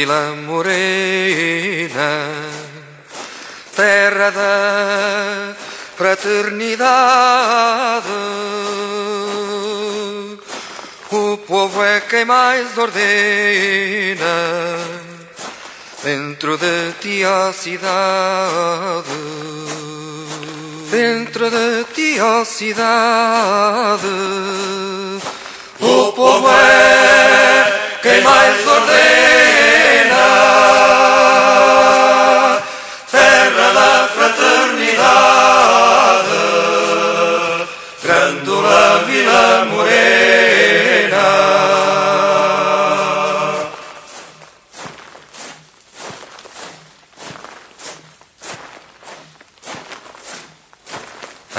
Vila Morena, terra da fraternidade. O povo é quem mais ordena dentro de ti a cidade. Dentro de ti a cidade. O povo é quem mais ordena.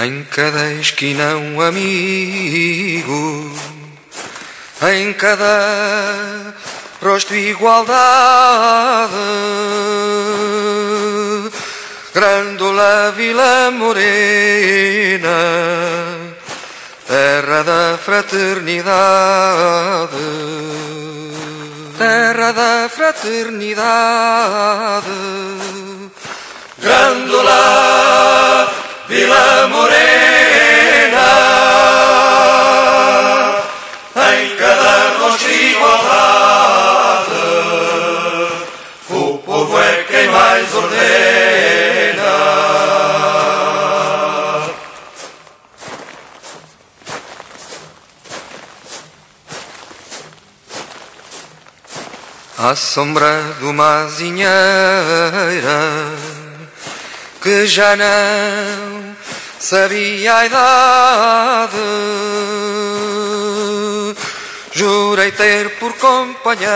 Em cada esquina um amigo, em cada rosto igualdade. Grândola Vila Morena, terra da fraternidade, terra da fraternidade. Morena, em cada rosto igualdade, o povo é quem mais ordena. À sombra de uma azinheira que já não sabia a idade. Jurei ter por companheira,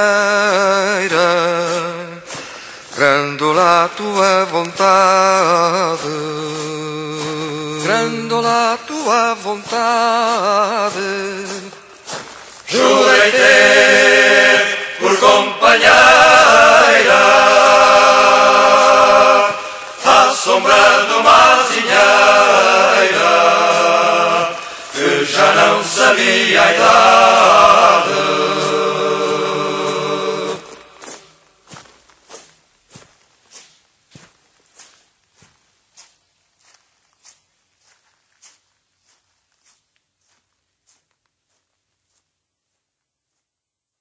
Grândola a tua vontade, Grândola a tua vontade. Jurei ter por companheira à sombra de uma já não sabia a idade.